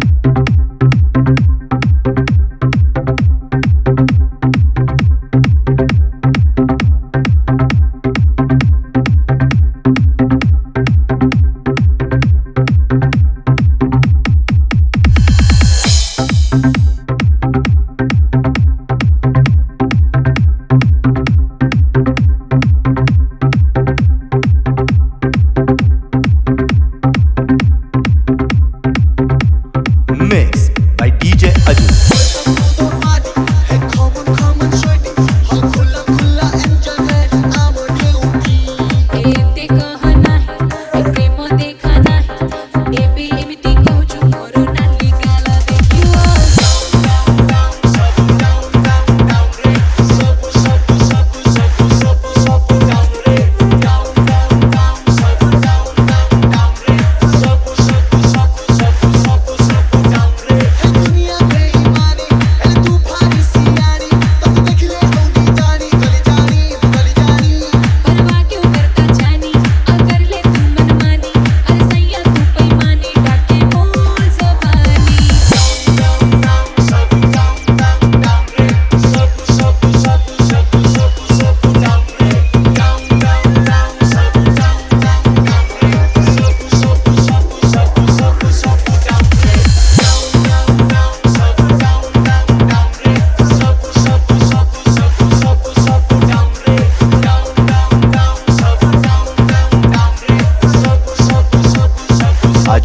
Thank 爱卿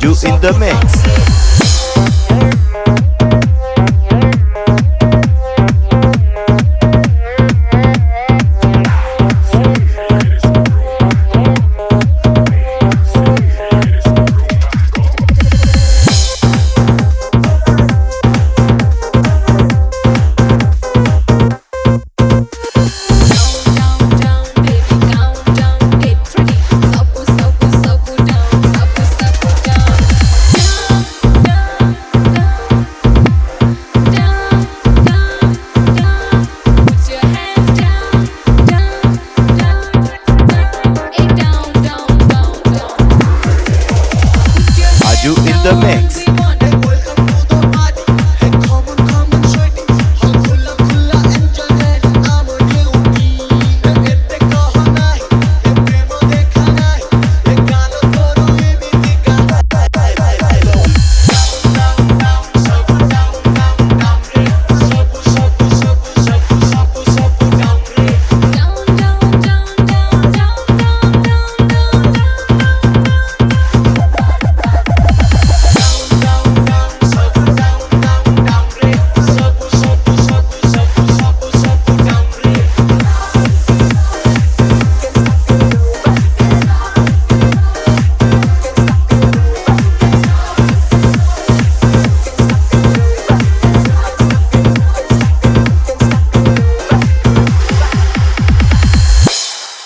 you in the mix. the mix.